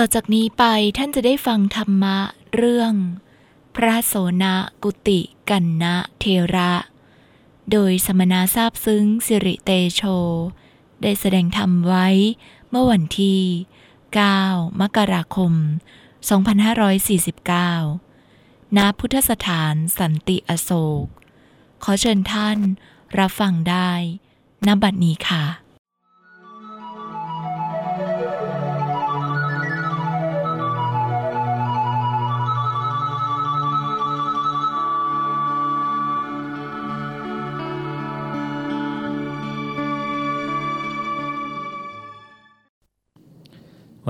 ต่อจากนี้ไปท่านจะได้ฟังธรรมะเรื่อง พระโสนกุติกันนะเทระ โดยสมณะทราบซึ้งสิริเตโช ได้แสดงธรรมไว้เมื่อวันที่ 9 มกราคม 2549 ณ พุทธสถานสันติอโศก ขอเชิญท่านรับฟังได้ณบัดนี้ค่ะ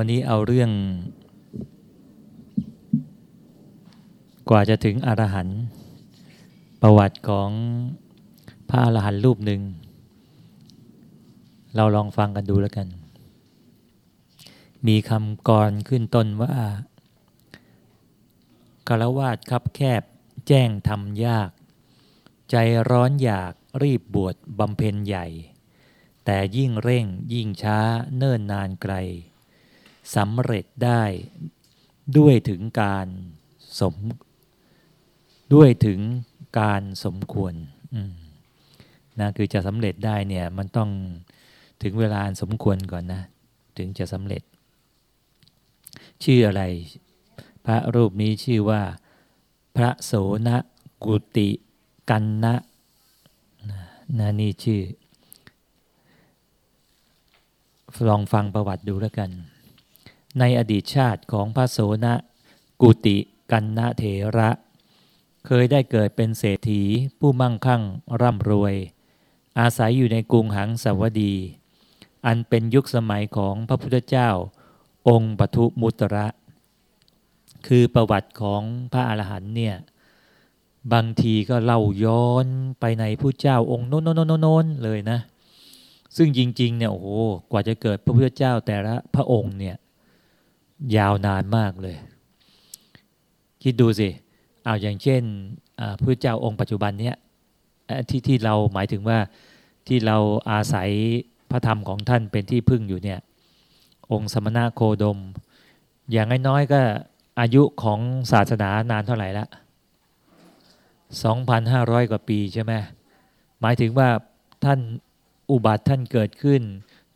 วันนี้เอาเรื่อง กว่าจะถึงอรหันต์ประวัติของพระอรหันต์รูปหนึ่ง เราลองฟังกันดูแล้วกัน มีคำกรขึ้นต้นว่ากรวาดคับแคบ แจ้งทำยาก ใจร้อนอยากรีบบวชบำเพ็ญใหญ่ แต่ยิ่งเร่งยิ่งช้าเนิ่นนานไกล สำเร็จได้ด้วยถึงการสม ด้วยถึงการสมควรนะคือจะสำเร็จได้เนี่ยมันต้องถึงเวลาสมควรก่อนนะ ถึงจะสำเร็จ ชื่ออะไร พระรูปนี้ชื่อว่า พระโสนกุติกันนะนะนี่ชื่อ ลองฟังประวัติดูแล้วกัน ในอดีตชาติของพระโสนกุติกันนะเถระ เคยได้เกิดเป็นเศรษฐีผู้มั่งคั่งร่ำรวย อาศัยอยู่ในกรุงหังสวดี อันเป็นยุคสมัยของพระพุทธเจ้า องค์ปทุมุตระ คือประวัติของพระอรหันต์เนี่ยบางทีก็เล่าย้อนไปในผู้เจ้าองค์โน้นโน้นโน้นเลยนะ ซึ่งจริงๆเนี่ยโอ้โหกว่าจะเกิดพระพุทธเจ้าแต่ละพระองค์เนี่ย ยาวนานมากเลย คิดดูสิ เอาอย่างเช่นพระเจ้าองค์ปัจจุบันเนี้ยที่ที่เราหมายถึงว่าที่เราอาศัยพระธรรมของท่านเป็นที่พึ่งอยู่เนี่ย องค์สมณะโคดม อย่างน้อยๆก็อายุของศาสนานานเท่าไหร่ละ2,500 กว่าปีใช่ไหมหมายถึงว่าท่านอุบัติท่านเกิดขึ้น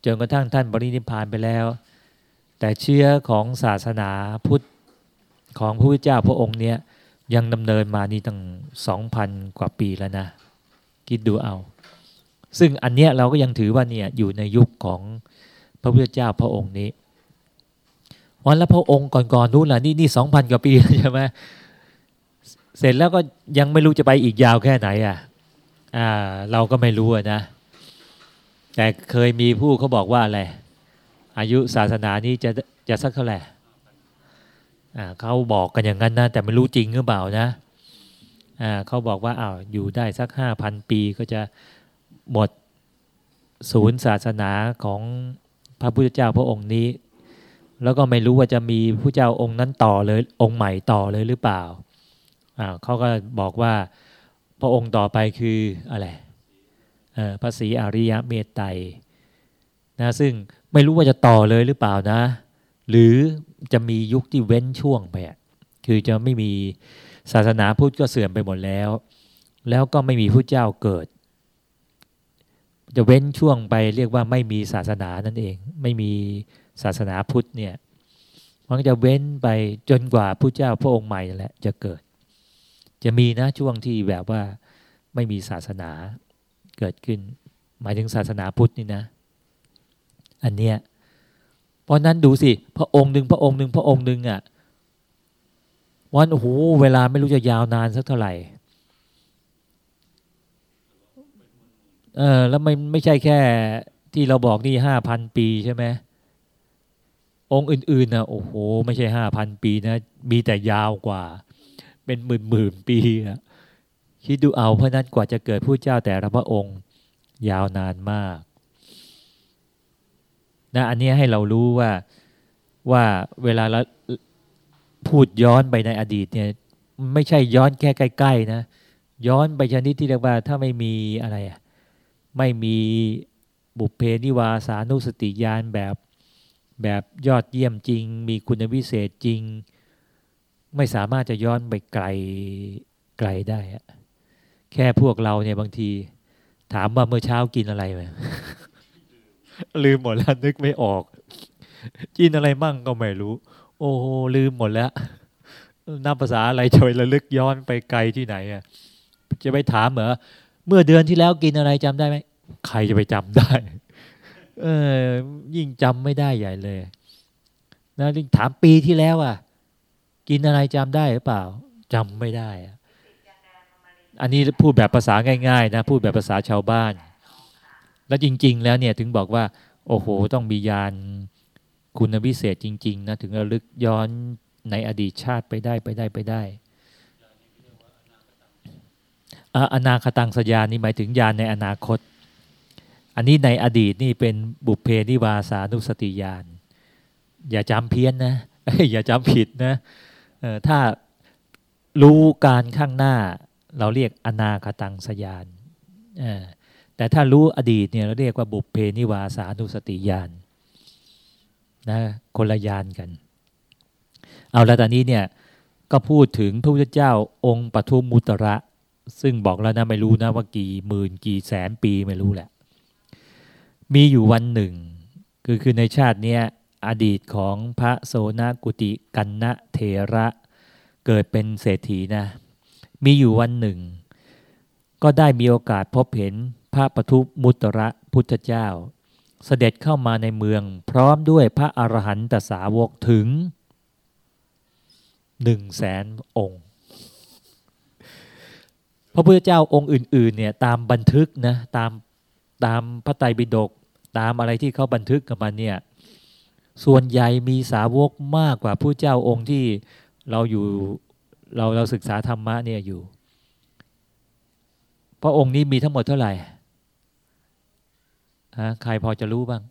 จนกระทั่งท่านบริณิพานไปแล้ว แต่เชื้อของศาสนาพุทธของพระพุทธเจ้าพระองค์เนี้ยยังดำเนินมานี่ตั้งสองพันกว่าปีแล้วนะ คิดดูเอา ซึ่งอันเนี้ยเราก็ยังถือว่าเนี่ยอยู่ในยุคของพระพุทธเจ้าพระองค์นี้วันแล้วพระองค์ก่อนๆนู้นล่ะนี่นี่สองพันกว่าปีใช่ไหมเสร็จแล้วก็ยังไม่รู้จะไปอีกยาวแค่ไหนอะอ่าเราก็ไม่รู้นะ แต่เคยมีผู้เขาบอกว่าอะไร อายุศาสนานี้จะจะสักเท่าไหร่เขาบอกกันอย่างนั้นนะแต่ไม่รู้จริงหรือเปล่านะเขาบอกว่าอ้าวอยู่ได้สักห้าพันปีก็จะหมดศูนย์ศาสนาของพระพุทธเจ้าพระองค์นี้ แล้วก็ไม่รู้ว่าจะมีผู้เจ้าองค์นั้นต่อเลยองค์ใหม่ต่อเลยหรือเปล่าเขาก็บอกว่าพระองค์ต่อไปคืออะไรพระศรีอริยะเมตไตรนะซึ่ง ไม่รู้ว่าจะต่อเลยหรือเปล่านะ หรือจะมียุคที่เว้นช่วงไปคือจะไม่มีศาสนาพุทธก็เสื่อมไปหมดแล้ว แล้วก็ไม่มีผู้เจ้าเกิด จะเว้นช่วงไปเรียกว่าไม่มีศาสนานั่นเอง ไม่มีศาสนาพุทธเนี่ยมันจะเว้นไปจนกว่าผู้เจ้าพระองค์ใหม่แหละจะเกิด จะมีนะช่วงที่แบบว่าไม่มีศาสนาเกิดขึ้น หมายถึงศาสนาพุทธนี่นะ อันเนี้ยเพราะนั้นดูสิ พระองค์หนึ่งพระองค์หนึ่งพระองค์หนึ่งอะวันโอ้โหเวลาไม่รู้จะยาวนานสักเท่าไหร่เออแล้วไม่ไม่ใช่แค่ที่เราบอกนี่ห้าพันปีใช่ไหมองค์อื่นๆนะโอ้โห ไม่ใช่ห้าพันปีนะ มีแต่ยาวกว่า เป็นหมื่นหมื่นปีนะคิดดูเอาเพราะนั้นกว่าจะเกิดผู้เจ้าแต่ละพระองค์ ยาวนานมาก นะอันนี้ให้เรารู้ว่าว่าเวลาเราพูดย้อนไปในอดีตเนี่ยไม่ใช่ย้อนแค่ใกล้ๆนะ ย้อนไปชนิดที่เรียกว่าถ้าไม่มีอะไรอะไม่มีบุพเพนิวาสานุสติญาณแบบแบบยอดเยี่ยมจริง มีคุณวิเศษจริง ไม่สามารถจะย้อนไปไกลไกลได้อะแค่พวกเราเนี่ยบางที ถามว่าเมื่อเช้ากินอะไรไหม ลืมหมดแล้วนึกไม่ออก กินอะไรมั่งก็ไม่รู้ โอ้โหลืมหมดแล้วนับภาษาอะไรจะไประลึกย้อนไปไกลที่ไหนอะจะไปถามเหรอเมื่อเดือนที่แล้วกินอะไรจำได้ไหมใครจะไปจำได้ เออ ยิ่งจำไม่ได้ใหญ่เลยนะลิงถามปีที่แล้วอะ กินอะไรจำได้หรือเปล่าจำไม่ได้อะอันนี้พูดแบบภาษาง่าย ๆ นะ พูดแบบภาษาชาวบ้าน แล้วจริง ๆ แล้วเนี่ยถึงบอกว่า โอ้โห ต้องมียานคุณวิเศษจริง ๆ นะ ถึงระลึกย้อนในอดีตชาติไปได้ไปได้ไปได้อนาคตังสยานนี่หมายถึงยานในอนาคต อันนี้ในอดีตนี่เป็นบุพเพนิวาสานุสติญาณอย่าจำเพี้ยนนะ อย่าจำผิดนะถ้ารู้การข้างหน้า เราเรียกอนาคตังสยาน แต่ถ้ารู้อดีตเนี่ยเราเรียกว่าบุพเพนิวาสานุสติญาณนะคนละยานกัน เอาแล้วตอนนี้เนี่ยก็พูดถึงพระพุทธเจ้าองค์ปทุมมุตระ ซึ่งบอกแล้วนะไม่รู้นะว่ากี่หมื่นกี่แสนปีไม่รู้แหละ มีอยู่วันหนึ่ง คือคือในชาติเนี้ยอดีตของพระโสนกุติกันนะเทระเกิดเป็นเศรษฐีนะ มีอยู่วันหนึ่ง ก็ได้มีโอกาสพบเห็น พระปทุมุตระพุทธเจ้า เสด็จเข้ามาในเมือง พร้อมด้วยพระอรหันตสาวกถึงหนึ่งแสนองค์ พระพุทธเจ้าองค์อื่น ๆ เนี่ยตามบันทึกนะตามตามพระไตรปิฎกตามอะไรที่เขาบันทึกกันมาเนี่ยส่วนใหญ่มีสาวกมากกว่าผู้เจ้าองค์ที่เราอยู่เราเราศึกษาธรรมะเนี่ยอยู่ พระองค์นี้มีทั้งหมดเท่าไหร่ ฮะใครพอจะรู้บ้าง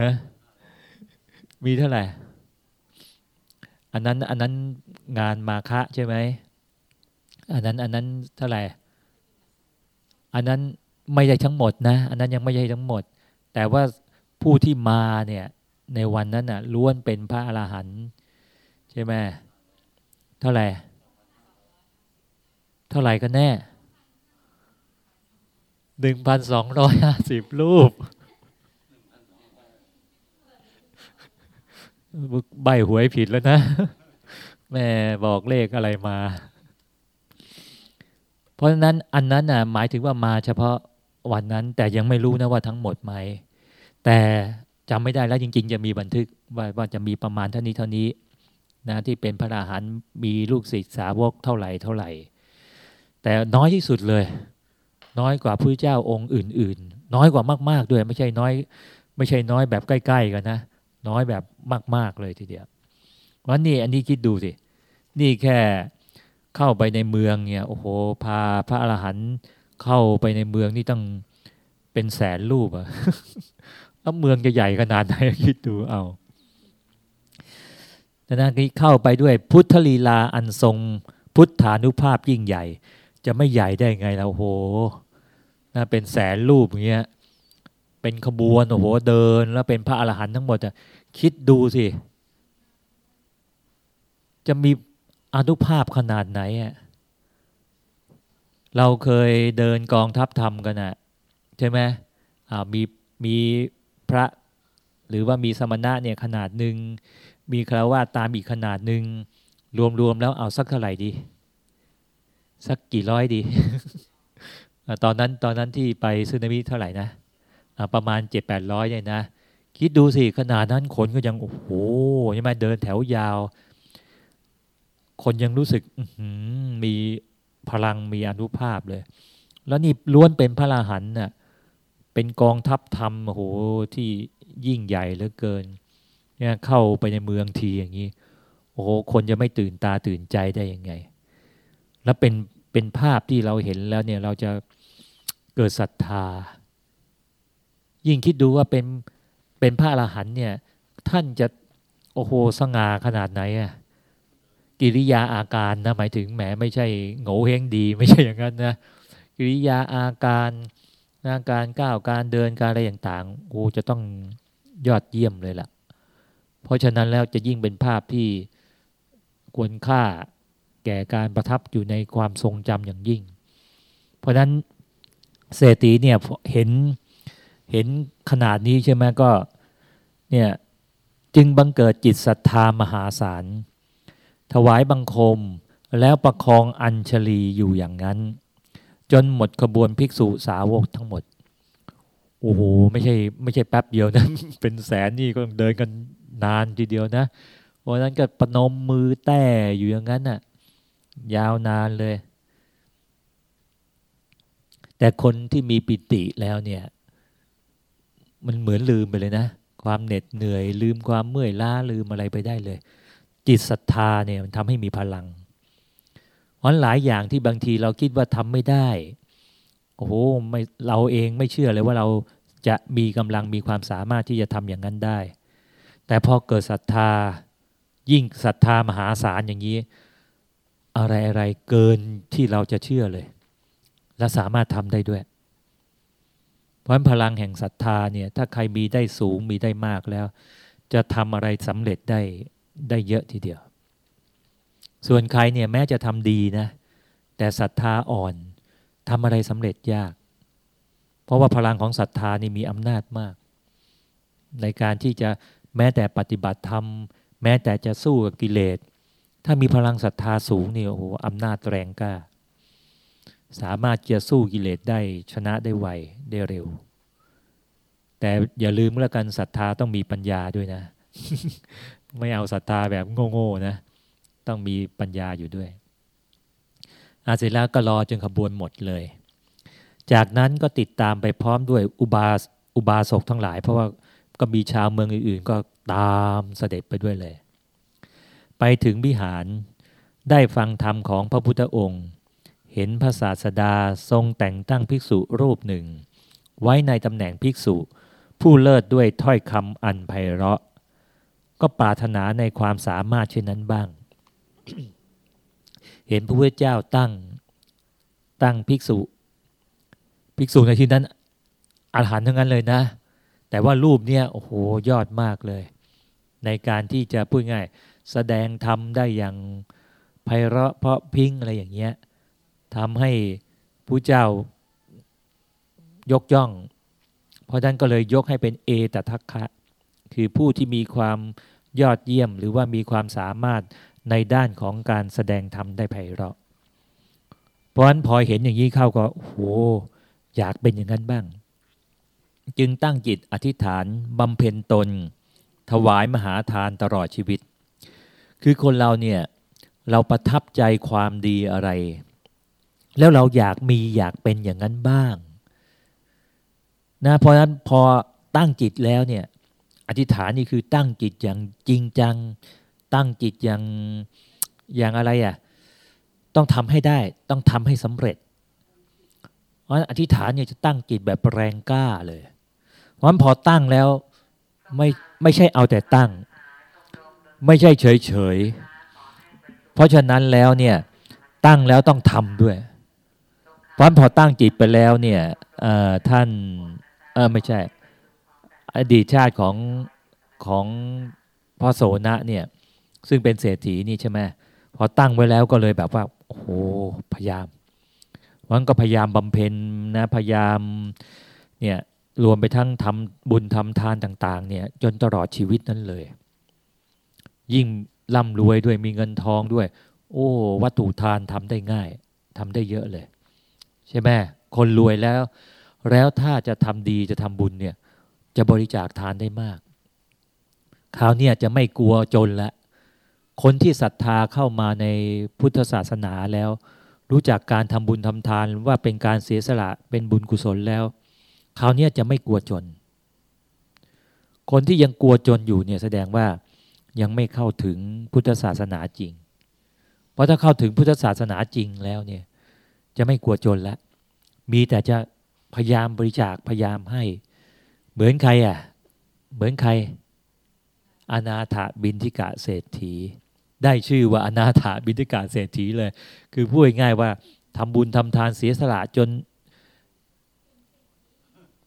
ฮะมีเท่าไหร่ อันนั้นอันนั้นงานมาคะใช่ไหม อันนั้นอันนั้นเท่าไหร่ อันนั้นไม่ใช่ทั้งหมดนะ อันนั้นยังไม่ใช่ทั้งหมด แต่ว่าผู้ที่มาเนี่ยในวันนั้นน่ะล้วนเป็นพระอรหันต์ใช่ไหมเท่าไหร่ เท่าไหร่กันแน่ หนึ่งพันสองร้อยห้าสิบรูป ใบหวยผิดแล้วนะ แม่บอกเลขอะไรมา เพราะฉะนั้นอันนั้นน่ะหมายถึงว่ามาเฉพาะวันนั้น แต่ยังไม่รู้นะว่าทั้งหมดไหม แต่จำไม่ได้แล้วจริง ๆ จะมีบันทึกว่าว่าจะมีประมาณเท่านี้เท่านี้นะที่เป็นพระอรหันต์มีลูกศิษย์สาวกเท่าไหร่เท่าไหร่ แต่น้อยที่สุดเลย น้อยกว่าพระเจ้าองค์อื่น ๆ น้อยกว่ามาก ๆ ด้วย ไม่ใช่น้อย ไม่ใช่น้อยแบบใกล้ ๆ กันนะ น้อยแบบมาก ๆ เลยทีเดียววันนี้อันนี้คิดดูสิ นี่แค่เข้าไปในเมืองเนี่ยโอ้โหพาพระอรหันต์เข้าไปในเมืองนี่ต้องเป็นแสนรูปอะแล้วเมืองจะใหญ่ขนาดไหนคิดดูเอาดังนั้นเข้าไปด้วยพุทธลีลาอันทรงพุทธานุภาพยิ่งใหญ่ จะไม่ใหญ่ได้ไงแล้วโห นะเป็นแสนรูปอย่างเงี้ยเป็นขบวนโอ้โหเดิน แล้วเป็นพระอรหันต์ทั้งหมดอะคิดดูสิ จะมีอนุภาพขนาดไหนอะเราเคยเดินกองทัพธรรมกันอะใช่ไหมอ่ามีมีพระหรือว่ามีสมณะเนี่ยขนาดหนึ่งมีคราวาตามอีกขนาดหนึ่งรวมๆแล้วเอาสักเท่าไหร่ดี สักกี่ร้อยดี ตอนนั้นตอนนั้นที่ไปซึนามิเท่าไหร่นะประมาณเจ็ดแปดร้อยเนี่ยนะ คิดดูสิขนาดนั้นคนก็ยังโอ้โหใช่ไหมเดินแถวยาว คนยังรู้สึกมีพลังมีอนุภาพเลย แล้วนี่ล้วนเป็นพระราหันน่ะเป็นกองทัพธรรมโอ้โหที่ยิ่งใหญ่เหลือเกินเนี่ยเข้าไปในเมืองทีอย่างนี้โอ้โหคนจะไม่ตื่นตาตื่นใจได้ยังไง แล้วเป็นเป็นภาพที่เราเห็นแล้วเนี่ยเราจะ เกิดศรัทธา ยิ่งคิดดูว่าเป็นเป็นพระอรหันเนี่ย ท่านจะโอ้โหสง่าขนาดไหนอะกิริยาอาการนะหมายถึงแหมไม่ใช่โง่เฮงดี ไม่ใช่อย่างนั้นนะกิริยาอาการนะการก้าวการเดินการอะไรต่างๆโอ้จะต้องยอดเยี่ยมเลยล่ะ เพราะฉะนั้นแล้วจะยิ่งเป็นภาพที่ควรค่าแก่การประทับอยู่ในความทรงจำอย่างยิ่ง เพราะนั้น เศรษฐีเนี่ยเห็นเห็นขนาดนี้ใช่ไหมก็เนี่ยจึงบังเกิดจิตศรัทธามหาศาล ถวายบังคมแล้วประคองอัญชลีอยู่อย่างนั้น จนหมดขบวนภิกษุสาวกทั้งหมด โอ้โห ไม่ใช่ไม่ใช่แป๊บเดียวนะ เป็นแสนนี่ก็ต้องเดินกันนานทีเดียวนะวันนั้นก็ปนมมือแต้อยู่อย่างนั้นน่ะ ยาวนานเลย แต่คนที่มีปิติแล้วเนี่ย มันเหมือนลืมไปเลยนะ ความเหน็ดเหนื่อย ลืมความเมื่อยล้าลืมอะไรไปได้เลย จิตศรัทธาเนี่ยมันทำให้มีพลังเพราะหลายอย่างที่บางทีเราคิดว่าทำไม่ได้โอ้โหไม่เราเองไม่เชื่อเลยว่าเราจะมีกำลังมีความสามารถที่จะทำอย่างนั้นได้ แต่พอเกิดศรัทธา ยิ่งศรัทธามหาศาลอย่างนี้ อะไรอะไรเกินที่เราจะเชื่อเลย และสามารถทำได้ด้วย เพราะพลังแห่งศรัทธาเนี่ยถ้าใครมีได้สูงมีได้มากแล้ว จะทำอะไรสำเร็จได้ได้เยอะทีเดียว ส่วนใครเนี่ยแม้จะทำดีนะ แต่ศรัทธาอ่อนทำอะไรสำเร็จยาก เพราะว่าพลังของศรัทธานี่มีอำนาจมาก ในการที่จะแม้แต่ปฏิบัติธรรม แม้แต่จะสู้กับกิเลสถ้ามีพลังศรัทธาสูงเนี่ยโอ้โหอำนาจแรงกล้า สามารถจะสู้กิเลสได้ชนะได้ไวได้เร็ว แต่อย่าลืมเมื่อกันศรัทธาต้องมีปัญญาด้วยนะ ไม่เอาศรัทธาแบบโง่ๆนะ ต้องมีปัญญาอยู่ด้วย อาเสร็จแล้วก็รอจนขบวนหมดเลย จากนั้นก็ติดตามไปพร้อมด้วยอุบาสอุบาสกทั้งหลาย เพราะว่าก็มีชาวเมืองอื่นๆ ก็ตามเสด็จไปด้วยเลย ไปถึงวิหารได้ฟังธรรมของพระพุทธองค์ เห็นพระศาสดาทรงแต่งตั้งภิกษุรูปหนึ่ง ไว้ในตำแหน่งภิกษุ ผู้เลิศด้วยถ้อยคำอันไพเราะ ก็ปรารถนาในความสามารถเช่นนั้นบ้าง เห็นพระพุทธเจ้าตั้งตั้งภิกษุ ภิกษุในที่นั้นอาหารทั้งนั้นเลยนะ แต่ว่ารูปเนี่ยโอ้โหยอดมากเลย ในการที่จะพูดง่าย แสดงธรรมได้อย่างไพเราะเพราะพิงอะไรอย่างเงี้ย ทำให้ผู้เจ้ายกย่อง เพราะนั้นก็เลยยกให้เป็นเอตทัคคะ คือผู้ที่มีความยอดเยี่ยมหรือว่ามีความสามารถในด้านของการแสดงธรรมได้ไพเราะ เพราะฉะนั้นพอเห็นอย่างนี้เข้าก็โหอยากเป็นอย่างนั้นบ้าง จึงตั้งจิตอธิษฐานบำเพ็ญตน ถวายมหาทานตลอดชีวิต คือคนเราเนี่ยเราประทับใจความดีอะไร แล้วเราอยากมีอยากเป็นอย่างนั้นบ้างนะเพราะฉะนั้นพอตั้งจิตแล้วเนี่ยอธิษฐานนี่คือตั้งจิตอย่างจริงจัง ตั้งจิตอย่างอย่างอะไรอะ่ะต้องทำให้ได้ต้องทำให้สำเร็จ เพราะอธิษฐานเนี่ยจะตั้งจิตแบบแรงกล้าเลย เพราะฉะนั้นพอตั้งแล้วไม่ไม่ใช่เอาแต่ตั้ง ไม่ใช่เฉยเฉยเพราะฉะนั้นแล้วเนี่ยตั้งแล้วต้องทำด้วย เพราะฉะนั้นพอตั้งจิตไปแล้วเนี่ยท่านเออไม่ใช่ อดีตชาติของของพ่อโสนะเนี่ย ซึ่งเป็นเศรษฐีนี่ใช่ไหมพอตั้งไว้แล้วก็เลยแบบว่าโอ้โหพยายามวันก็พยายามบำเพ็ญนะพยายามเนี่ยรวมไปทั้งทำบุญทำทานต่าง ๆ เนี่ย จนตลอดชีวิตนั้นเลย ยิ่งร่ำรวยด้วยมีเงินทองด้วย โอ้ วัตถุทานทำได้ง่ายทำได้เยอะเลย ใช่ไหมคนรวยแล้ว แล้วถ้าจะทำดีจะทำบุญเนี่ย จะบริจาคทานได้มาก คราวนี้จะไม่กลัวจนละคนที่ศรัทธาเข้ามาในพุทธศาสนาแล้ว รู้จักการทำบุญทำทานว่าเป็นการเสียสละเป็นบุญกุศลแล้ว คราวนี้จะไม่กลัวจน คนที่ยังกลัวจนอยู่เนี่ยแสดงว่ายังไม่เข้าถึงพุทธศาสนาจริง เพราะถ้าเข้าถึงพุทธศาสนาจริงแล้วเนี่ย จะไม่กลัวจนแล้วมีแต่จะพยายามบริจาคพยายามให้ เหมือนใครอะ เหมือนใคร อนาถบินทิกะเศรษฐี ได้ชื่อว่าอนาถาบิณฑิกาเศรษฐีเลย คือพูดง่ายว่าทำบุญทำทานเสียสละจน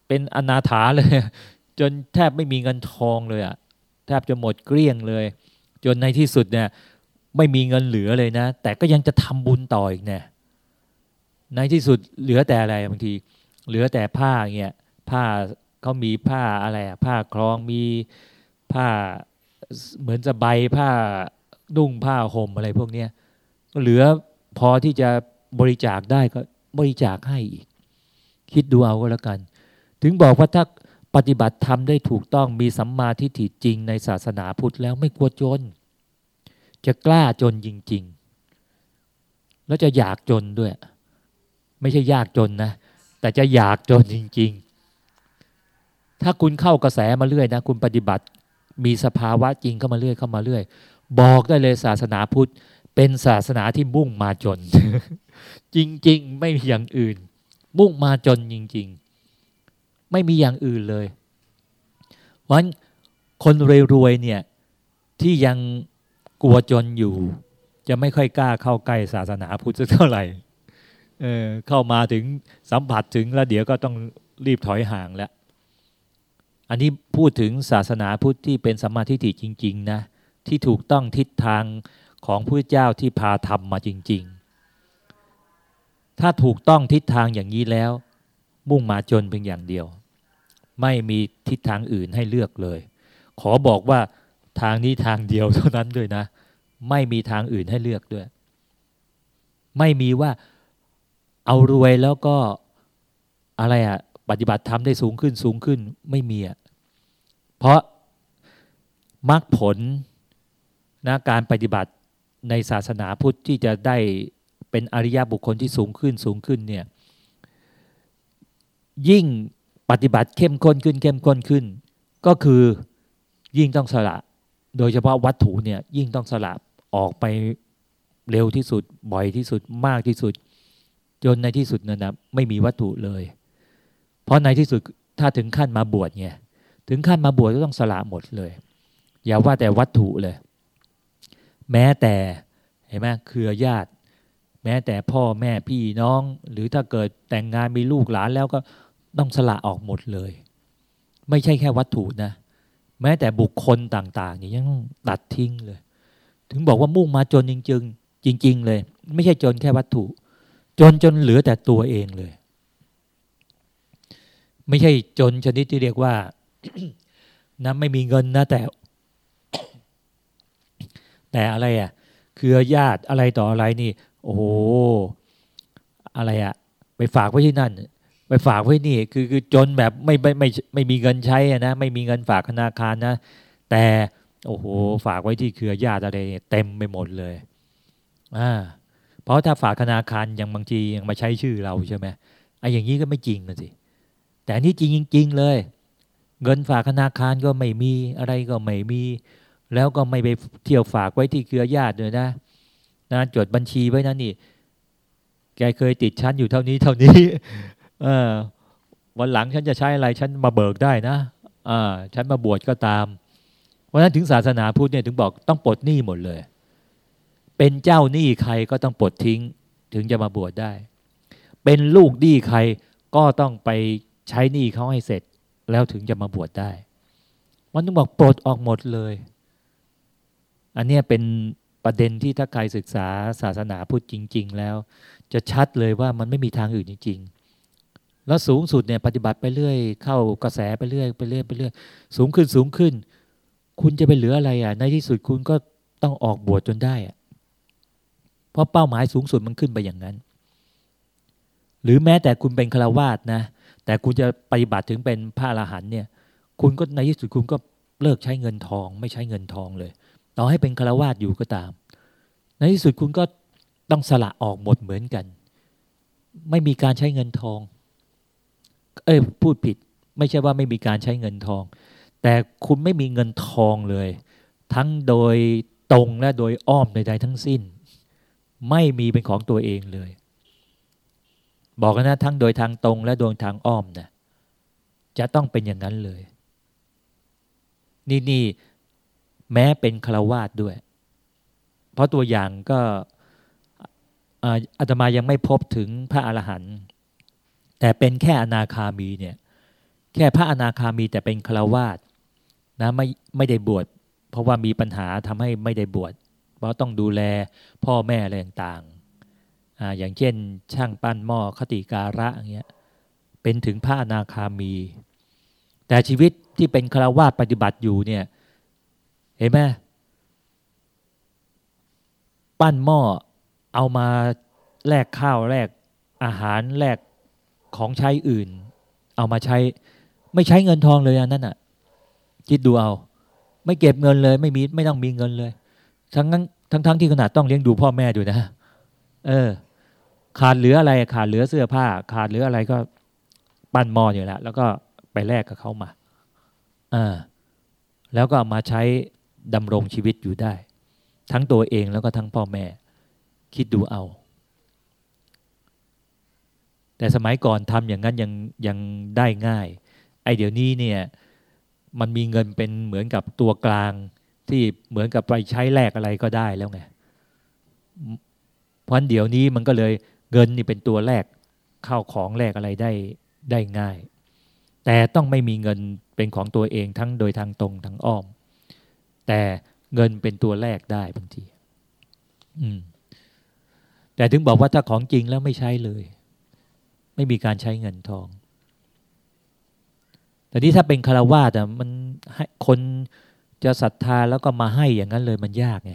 เป็นอนาถาเลย จนแทบไม่มีเงินทองเลยอะแทบจะหมดเกลี้ยงเลย จนในที่สุดเนี่ยไม่มีเงินเหลือเลยนะ แต่ก็ยังจะทำบุญต่ออีกเนี่ย ในที่สุดเหลือแต่อะไรบางที เหลือแต่ผ้าเงี้ยผ้าเขามีผ้าอะไรผ้าคล้องมีผ้าเหมือนสบายผ้านุ่งผ้าห่มอะไรพวกเนี้ยเหลือพอที่จะบริจาคได้ก็บริจาคให้อีก คิดดูเอาก็แล้วกัน ถึงบอกว่าถ้าปฏิบัติธรรมได้ถูกต้องมีสัมมาทิฏฐิจริงในศาสนาพุทธแล้วไม่กลัวจน จะกล้าจนจริง ๆ แล้วจะอยากจนด้วย ไม่ใช่ยากจนนะ แต่จะอยากจนจริง ๆ ถ้าคุณเข้ากระแสมาเรื่อยนะ คุณปฏิบัติมีสภาวะจริงเข้ามาเรื่อยเข้ามาเรื่อย บอกได้เลยศาสนาพุทธ เป็นศาสนาที่มุ่งมาจน จริง ๆ ไม่มีอย่างอื่น มุ่งมาจนจริง ๆ ไม่มีอย่างอื่นเลยวันคนรวยๆเนี่ยที่ยังกลัวจนอยู่ จะไม่ค่อยกล้าเข้าใกล้ศาสนาพุทธสักเท่าไหร่ เออเข้ามาถึงสัมผัสถึงแล้วเดี๋ยวก็ต้องรีบถอยห่างแล้ว อันนี้พูดถึงศาสนาพุทธที่เป็นสัมมาทิฏฐิจริง ๆ นะ ที่ถูกต้องทิศทางของพระเจ้าที่พาทำมาจริง ๆ ถ้าถูกต้องทิศทางอย่างนี้แล้ว มุ่งมาจนเพียงอย่างเดียว ไม่มีทิศทางอื่นให้เลือกเลย ขอบอกว่าทางนี้ทางเดียวเท่านั้นด้วยนะ ไม่มีทางอื่นให้เลือกด้วย ไม่มีว่า เอารวยแล้วก็อะไรอะปฏิบัติธรรมได้สูงขึ้นสูงขึ้นไม่มีอะเพราะมรรคผลนะการปฏิบัติในศาสนาพุทธที่จะได้เป็นอริยบุคคลที่สูงขึ้นสูงขึ้นเนี่ยยิ่งปฏิบัติเข้มข้นขึ้นเข้มข้นขึ้น ก็คือยิ่งต้องสละ โดยเฉพาะวัตถุเนี่ยยิ่งต้องสละออกไปเร็วที่สุดบ่อยที่สุดมากที่สุด จนในที่สุดนั่นนะไม่มีวัตถุเลย เพราะในที่สุดถ้าถึงขั้นมาบวชเนี่ยถึงขั้นมาบวชก็ต้องสละหมดเลย อย่าว่าแต่วัตถุเลย แม้แต่เห็นไหมเครือญาติ แม้แต่พ่อแม่พี่น้อง หรือถ้าเกิดแต่งงานมีลูกหลานแล้วก็ต้องสละออกหมดเลย ไม่ใช่แค่วัตถุนะ แม้แต่บุคคลต่างๆนี่ยังตัดทิ้งเลย ถึงบอกว่ามุ่งมาจนจริง ๆ จริง ๆ เลย ไม่ใช่จนแค่วัตถุ จนจนเหลือแต่ตัวเองเลย ไม่ใช่จนชนิดที่เรียกว่านะไม่มีเงินนะแต่ แต่อะไรอะ่ะเครือญาติอะไรต่ออะไรนี่ โอ้โหอะไรอะ่ะ ไปฝากไว้ที่นั่น ไปฝากไว้นี่ คือคือจนแบบไม่ไม่ไม่ไม่มีเงินใช้นะ ไม่มีเงินฝากธนาคารนะ แต่โอ้โห ฝากไว้ที่เครือญาติอะไรเต็มไปหมดเลย อ่า เพราะถ้าฝากธนาคารยังบางทียังมาใช้ชื่อเราใช่ไหมไอ้อย่างนี้ก็ไม่จริงนะสิแต่นี่จริงจริงเลย เงินฝากธนาคารก็ไม่มีอะไรก็ไม่มี แล้วก็ไม่ไปเที่ยวฝากไว้ที่เครือญาติเลยนะนะจดบัญชีไว้นะนี่แกเคยติดชั้นอยู่เท่านี้เท่านี้ เออวันหลังฉันจะใช้อะไรฉันมาเบิกได้นะอ่าฉันมาบวชก็ตามเพราะนั้นถึงศาสนาพุทธเนี่ยถึงบอกต้องปลดหนี้หมดเลย เป็นเจ้าหนี้ใครก็ต้องปลดทิ้ง ถึงจะมาบวชได้ เป็นลูกหนี้ใครก็ต้องไปใช้หนี้เขาให้เสร็จ แล้วถึงจะมาบวชได้ มันต้องบอกปลดออกหมดเลย อันนี้เป็นประเด็นที่ถ้าใครศึกษาศาสนาพุทธจริง ๆ แล้ว จะชัดเลยว่ามันไม่มีทางอื่นจริง ๆ แล้วสูงสุดเนี่ยปฏิบัติไปเรื่อย เข้ากระแสไปเรื่อยไปเรื่อยไปเรื่อยสูงขึ้นสูงขึ้น คุณจะไปเหลืออะไรอะในที่สุดคุณก็ต้องออกบวชจนได้อะ เพราะเป้าหมายสูงสุดมันขึ้นไปอย่างนั้น หรือแม้แต่คุณเป็นฆราวาสนะ แต่คุณจะปฏิบัติถึงเป็นพระอรหันเนี่ย คุณก็ในที่สุดคุณก็เลิกใช้เงินทอง ไม่ใช้เงินทองเลย ต่อให้เป็นฆราวาสอยู่ก็ตาม ในที่สุดคุณก็ต้องสละออกหมดเหมือนกัน ไม่มีการใช้เงินทอง เอ้ยพูดผิด ไม่ใช่ว่าไม่มีการใช้เงินทอง แต่คุณไม่มีเงินทองเลย ทั้งโดยตรงและโดยอ้อมใดๆทั้งสิ้น ไม่มีเป็นของตัวเองเลย บอกกันนะทั้งโดยทางตรงและโดยทางอ้อมนะจะต้องเป็นอย่างนั้นเลย นี่นี่แม้เป็นฆราวาสด้วย เพราะตัวอย่างก็อาตมายังไม่พบถึงพระอรหันต์แต่เป็นแค่อนาคามีเนี่ย แค่พระอนาคามีแต่เป็นฆราวาสนะไม่ไม่ได้บวชเพราะว่ามีปัญหาทำให้ไม่ได้บวช เพราต้องดูแลพ่อแม่อะไรต่างๆออย่างเช่น ช่างปั้นหม้อคติการะอย่างเงี้ยเป็นถึงพระอนาคามี แต่ชีวิตที่เป็นฆราวาสปฏิบัติอยู่เนี่ยเห็นไหมปั้นหม้อเอามาแลกข้าวแลกอาหารแลกของใช้อื่น เอามาใช้ไม่ใช้เงินทองเลยอันนั้นอะคิดดูเอา ไม่เก็บเงินเลย ไม่มีไม่ต้องมีเงินเลย ทั้งทั้งทั้งที่ขนาดต้องเลี้ยงดูพ่อแม่ดูนะ เออ ขาดเหลืออะไรขาดเหลือเสื้อผ้า ขาดเหลืออะไรก็ปั้นหม้ออยู่แล้วแล้วก็ไปแลกกับเขามาอ่าแล้วก็มาใช้ดำรงชีวิตอยู่ได้ ทั้งตัวเองแล้วก็ทั้งพ่อแม่ คิดดูเอา แต่สมัยก่อนทำอย่างนั้นยังยังได้ง่าย ไอเดี๋ยวนี้เนี่ย มันมีเงินเป็นเหมือนกับตัวกลาง ที่เหมือนกับไปใช้แลกอะไรก็ได้แล้วไงเพราะเดี๋ยวนี้มันก็เลยเงินนี่เป็นตัวแลกเข้าของแลกอะไรได้ได้ง่าย แต่ต้องไม่มีเงินเป็นของตัวเองทั้งโดยทางตรงทางอ้อม แต่เงินเป็นตัวแลกได้บางที อืม แต่ถึงบอกว่าถ้าของจริงแล้วไม่ใช้เลย ไม่มีการใช้เงินทองแต่นี้ถ้าเป็นคารวาสอะมันให้คน จะศรัทธาแล้วก็มาให้อย่างนั้นเลยมันยากไง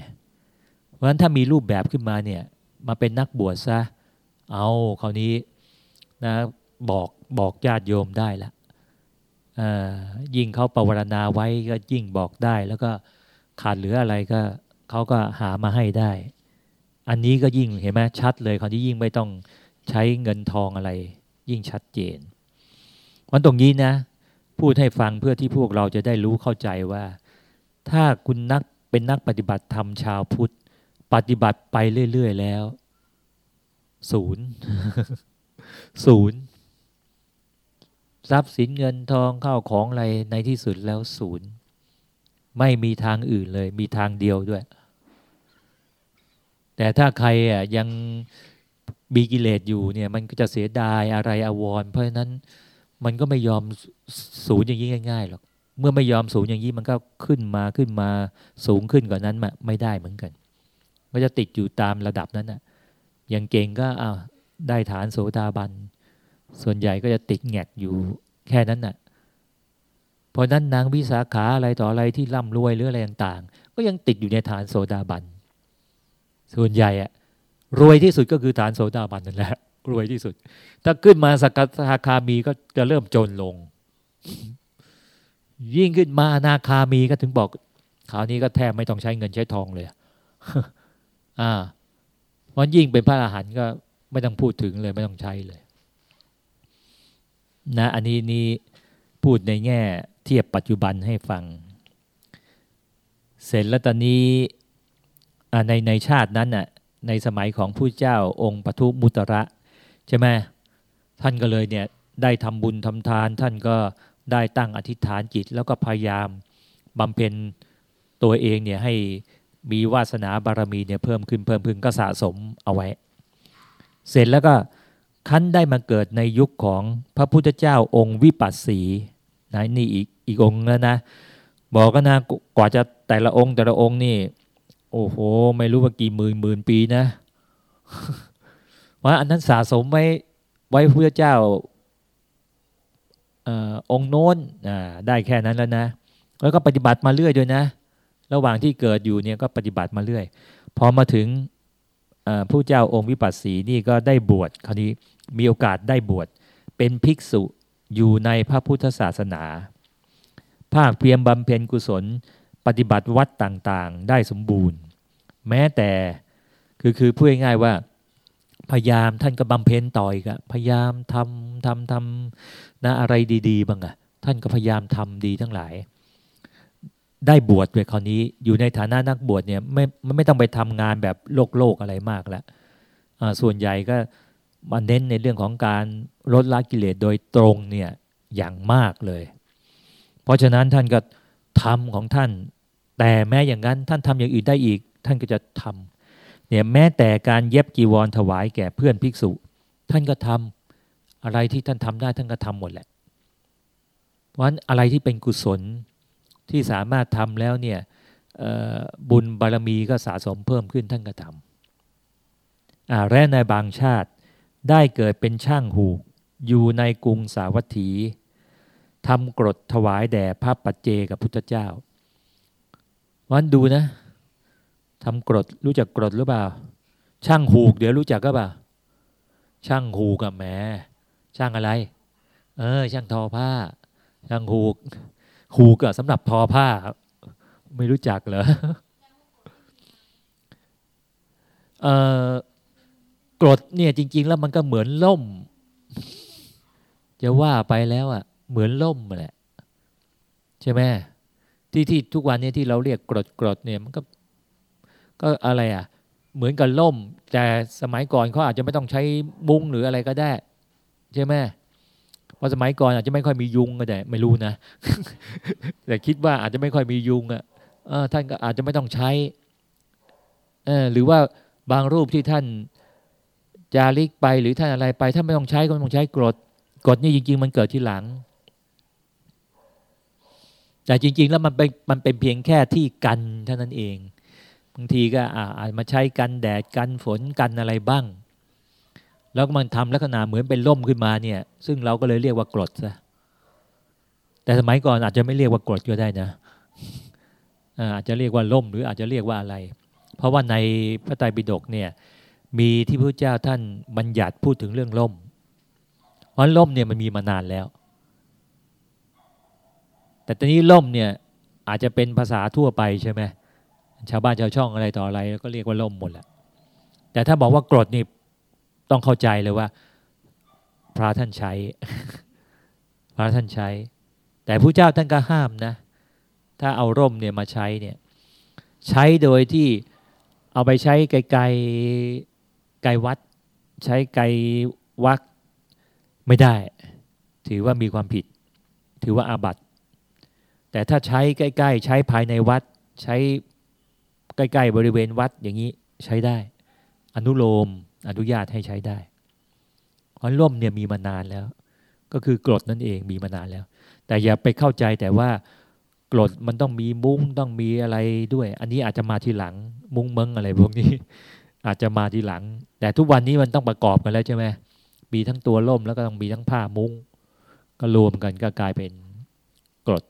เพราะฉะนั้นถ้ามีรูปแบบขึ้นมาเนี่ยมาเป็นนักบวชซะเอาคราวนี้นะบอกบอกญาติโยมได้ละยิ่งเขาปรารณาไว้ก็ยิ่งบอกได้ แล้วก็ขาดเหลืออะไรก็เขาก็หามาให้ได้ อันนี้ก็ยิ่งเห็นไหมชัดเลยคราวนี้ยิ่งไม่ต้องใช้เงินทองอะไร ยิ่งชัดเจนวันตรงนี้นะ พูดให้ฟังเพื่อที่พวกเราจะได้รู้เข้าใจว่า ถ้าคุณนักเป็นนักปฏิบัติธรรมชาวพุทธ ปฏิบัติไปเรื่อย ๆ แล้วศูนย์ศูนย์ทรัพย์สินเงินทองเข้าของอะไรในที่สุดแล้วศูนย์ไม่มีทางอื่นเลย มีทางเดียวด้วย แต่ถ้าใครอะยังมีกิเลสอยู่เนี่ย มันก็จะเสียดายอะไรอววรเพราะฉะนั้นมันก็ไม่ยอมศูนย์อย่างนี้ง่ายๆหรอก เมื่อไม่ยอมศูนย์อย่างนี้มันก็ขึ้นมาขึ้นมาสูงขึ้นกว่านั้นมาไม่ได้เหมือนกันก็จะติดอยู่ตามระดับนั้นอะอย่างเก่งก็อ้าวได้ฐานโสดาบัน ส่วนใหญ่ก็จะติดแงกอยู่แค่นั้นน่ะเพราะนั้นนางวิสาขาอะไรต่ออะไรที่ร่ำรวยหรืออะไรต่างๆ ก็ยังติดอยู่ในฐานโสดาบัน ส่วนใหญ่อะรวยที่สุดก็คือฐานโสดาบันนั่นแหละรวยที่สุด ถ้าขึ้นมาสกทาคามีก็จะเริ่มจนลง ยิ่งขึ้นมานาคามีก็ถึงบอกคราวนี้ก็แทบไม่ต้องใช้เงินใช้ทองเลย อ่าวันยิ่งเป็นพระอรหันต์ก็ไม่ต้องพูดถึงเลย ไม่ต้องใช้เลย นะ อันนี้นี่พูดในแง่เทียบปัจจุบันให้ฟัง เสร็จแล้วตอนนี้ในในชาตินั้นน่ะ ในสมัยของผู้เจ้าองค์ปทุมุตระ ใช่ไหมท่านก็เลยเนี่ย ได้ทำบุญทำทาน ท่านก็ ได้ตั้งอธิษฐานจิต แล้วก็พยายามบำเพ็ญตัวเองเนี่ยให้มีวาสนาบารมีเนี่ยเพิ่มขึ้นเพิ่มขึ้นก็สะสมเอาไว้ เสร็จแล้วก็คั้นได้มาเกิดในยุคของพระพุทธเจ้าองค์วิปัสสีนะนี่อีกอีกองแล้วนะ บอกก็นะกว่าจะแต่ละองค์แต่ละองค์นี่ โอ้โห ไม่รู้ว่ากี่หมื่นหมื่นปีนะว่าอันนั้นสะสมไว้ไว้พระเจ้า องค์โน้นได้แค่นั้นแล้วนะ แล้วก็ปฏิบัติมาเรื่อยด้วยนะ ระหว่างที่เกิดอยู่เนี่ยก็ปฏิบัติมาเรื่อย พอมาถึงผู้เจ้าองค์วิปัสสีนี่ก็ได้บวชคราวนี้มีโอกาสได้บวชเป็นภิกษุอยู่ในพระพุทธศาสนา ภาคเพียรบำเพ็ญกุศล ปฏิบัติวัดต่างๆ ได้สมบูรณ์ แม้แต่คือคือพูดง่ายๆว่า พยายามท่านก็บำเพ็ญต่อยกพยายามทำทำทำ นะอะไรดีๆบ้างอะท่านก็พยายามทำดีทั้งหลาย ได้บวชด้วยคราวนี้ อยู่ในฐานะนักบวชเนี่ยไม่ไม่ต้องไปทำงานแบบโลกโลกอะไรมากแล้วส่วนใหญ่ก็มาเน้นในเรื่องของการลดละกิเลสโดยตรงเนี่ยอย่างมากเลย เพราะฉะนั้นท่านก็ทำของท่าน แต่แม้อย่างนั้นท่านทำอย่างอื่นได้อีก ท่านก็จะทำเนี่ยแม้แต่การเย็บจีวรถวายแก่เพื่อนภิกษุ ท่านก็ทำ อะไรที่ท่านทำได้ท่านก็ทำหมดแหละ เพราะฉะนั้นอะไรที่เป็นกุศลที่สามารถทำแล้วเนี่ยบุญบารมีก็สะสมเพิ่มขึ้นท่านก็ทำและในบางชาติได้เกิดเป็นช่างหูก อยู่ในกรุงสาวัตถีทำกรดถวายแด่พระปัจเจกับพุทธเจ้าวันดูนะทำกรดรู้จักกรดหรือเปล่า ช่างหูก เดี๋ยวรู้จักก็เปล่า ช่างหูกับแหม ช่างอะไร เออ ช่างทอผ้า ช่างหูก หูกสำหรับทอผ้า ไม่รู้จักเหรอเออกรดเนี่ยจริง ๆ แล้วมันก็เหมือนล่ม จะว่าไปแล้วอะ่ะ เหมือนล่มแหละ ใช่ไหมที่ที่ทุกวันนี้ที่เราเรียกกรดกรดเนี่ยมันก็ ก็อะไรอะ่ะ เหมือนกับล่ม แต่สมัยก่อนเขาอาจจะไม่ต้องใช้มุ้งหรืออะไรก็ได้ ใช่ไหมเพราะสมัยก่อนอาจจะไม่ค่อยมียุงก็ได้ไม่รู้นะแต่คิดว่าอาจจะไม่ค่อยมียุงอะท่านก็อาจจะไม่ต้องใช้หรือว่าบางรูปที่ท่านจาริกไปหรือท่านอะไรไปถ้านไม่ต้องใช้ก็ไม่ต้องใช้กรดกรดนี่จริง ๆ มันเกิดที่หลัง แต่จริง ๆ แล้วมันเป็นมันเป็นเพียงแค่ที่กันเท่านั้นเองบางทีก็อาจมาใช้กันแดดกันฝนกันอะไรบ้าง แล้วมันทำลักษณะเหมือนเป็นร่มขึ้นมาเนี่ย ซึ่งเราก็เลยเรียกว่ากรดซะแต่สมัยก่อนอาจจะไม่เรียกว่ากรดก็ได้นะอาจจะเรียกว่าร่มหรืออาจจะเรียกว่าอะไร เพราะว่าในพระไตรปิฎกเนี่ยมีที่พระเจ้าท่านบัญญัติพูดถึงเรื่องล่ม เพราะล่มเนี่ยมันมีมานานแล้ว แต่ตอนนี้ล่มเนี่ยอาจจะเป็นภาษาทั่วไปใช่ไหมชาวบ้านชาวช่องอะไรต่ออะไรก็เรียกว่าล่มหมดแหละแต่ถ้าบอกว่ากรดนี่ ต้องเข้าใจเลยว่า พระท่านใช้ พระท่านใช้ แต่ผู้เจ้าท่านก็ห้ามนะ ถ้าเอาร่มเนี่ยมาใช้เนี่ย ใช้โดยที่เอาไปใช้ไกลไกลไกลวัด ใช้ไกลวักไม่ได้ ถือว่ามีความผิด ถือว่าอาบัติ แต่ถ้าใช้ใกล้ ๆ ใช้ภายในวัด ใช้ใกล้ ๆ บริเวณวัดอย่างนี้ใช้ได้ อนุโลม อนุญาตให้ใช้ได้เพราะร่มเนี่ยมีมานานแล้ว ก็คือกรดนั่นเองมีมานานแล้ว แต่อย่าไปเข้าใจแต่ว่ากรดมันต้องมีมุ้งต้องมีอะไรด้วย อันนี้อาจจะมาทีหลังมุ้งเมืงอะไรพวกนี้ อาจจะมาทีหลัง แต่ทุกวันนี้มันต้องประกอบกันแล้วใช่ไหมมีทั้งตัวล่มแล้วก็ต้องมีทั้งผ้ามุ้ง ก็รวมกันก็กลายเป็นกรด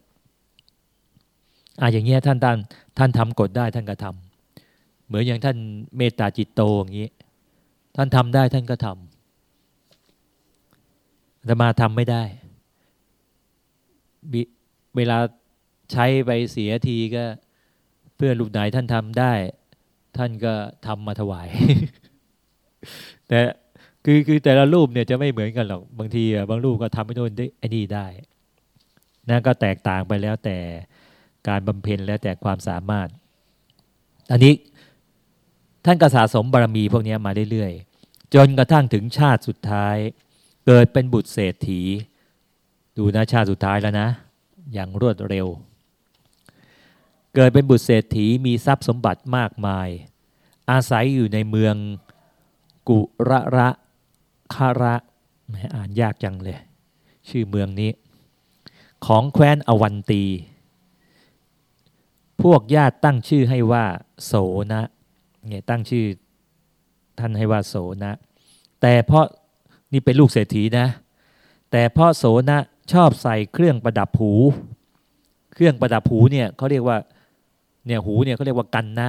อะอย่างเงี้ยท่านท่านท่านทำกฎได้ท่านก็ทำเหมือนอย่างท่านเมตตาจิตโตอย่างนี้ ท่านทำได้ท่านก็ทำแต่มาทำไม่ได้ เวลาใช้ไปเสียทีก็เพื่อลูกไหนท่านทำได้ ท่านก็ทำมาถวาย แต่คือคือแต่ละรูปเนี่ยจะไม่เหมือนกันหรอก บางทีบางรูปก็ทำให้โน่นได้ไอ้นี่ได้นั่นก็แตกต่างไปแล้วแต่การบำเพ็ญแล้วแต่ความสามารถ อันนี้ ท่านก็สะสมบารมีพวกนี้มาเรื่อยๆ จนกระทั่งถึงชาติสุดท้าย เกิดเป็นบุตรเศรษฐี ดูนะชาติสุดท้ายแล้วนะ อย่างรวดเร็ว เกิดเป็นบุตรเศรษฐีมีทรัพย์สมบัติมากมาย อาศัยอยู่ในเมืองกุระระคาระแมอ่านยากจังเลย ชื่อเมืองนี้ ของแคว้นอวันตี พวกญาติตั้งชื่อให้ว่า โสนะ เนี่ยตั้งชื่อท่านให้ว่าโสนะ แต่เพราะนี่เป็นลูกเศรษฐีนะ แต่เพราะโสนะชอบใส่เครื่องประดับหู เครื่องประดับหูเนี่ยเขาเรียกว่าเนี่ยหูเนี่ยเขาเรียกว่ากันนะ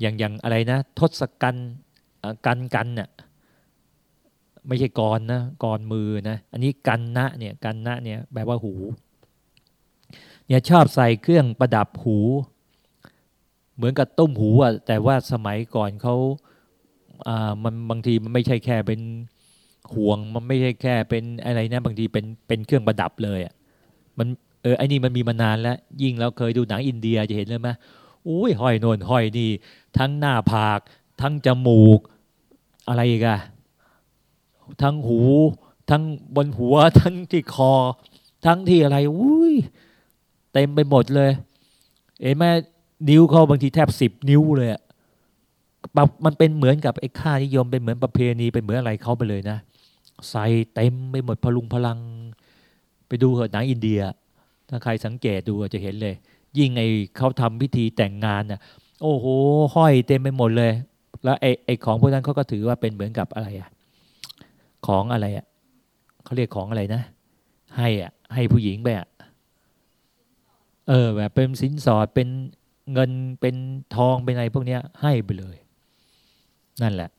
อย่างอย่างอะไรนะทศกัณกันกันเนี่ยไม่ใช่กรนะกรมือนะ อันนี้กันนะเนี่ยกันนะเนี่ยแปลว่าหู เนี่ยชอบใส่เครื่องประดับหู เหมือนกับต้มหูอะแต่ว่าสมัยก่อนเขาอ่ามันบางทีมันไม่ใช่แค่เป็นห่วงมันไม่ใช่แค่เป็นอะไรนะบางทีเป็นเป็นเครื่องประดับเลยอะมันเออไอ้นี่มันมีมานานแล้ว ยิ่งเราเคยดูหนังอินเดียจะเห็นเลยไหมอุ้ยห้อยโนนห้อยนี่ ทั้งหน้าผาก ทั้งจมูก อะไรอีกอะทั้งหู ทั้งบนหัว ทั้งที่คอ ทั้งที่อะไรอุ้ยเต็มไปหมดเลยเอ็นแม่ นิ้วเขาบางทีแทบสิบนิ้วเลยอะมันเป็นเหมือนกับไอ้ค่านิยมเป็นเหมือนประเพณีเป็นเหมือนอะไรเขาไปเลยนะ ใส่เต็มไปหมดพลุงพลัง ไปดูเหอะหนังอินเดีย ถ้าใครสังเกตดูจะเห็นเลย ยิ่งไอ้เขาทำพิธีแต่งงานน่ะ โอ้โหห้อยเต็มไปหมดเลย แล้วไอ้ไอ้ของพวกนั้นเขาก็ถือว่าเป็นเหมือนกับอะไรอะของอะไรอะเขาเรียกของอะไรนะ ให้อะให้ผู้หญิงไปอะเออแบบเป็นสินสอดเป็น เงินเป็นทองเป็นอะไรพวกนี้ให้ไปเลย นั่นแหละ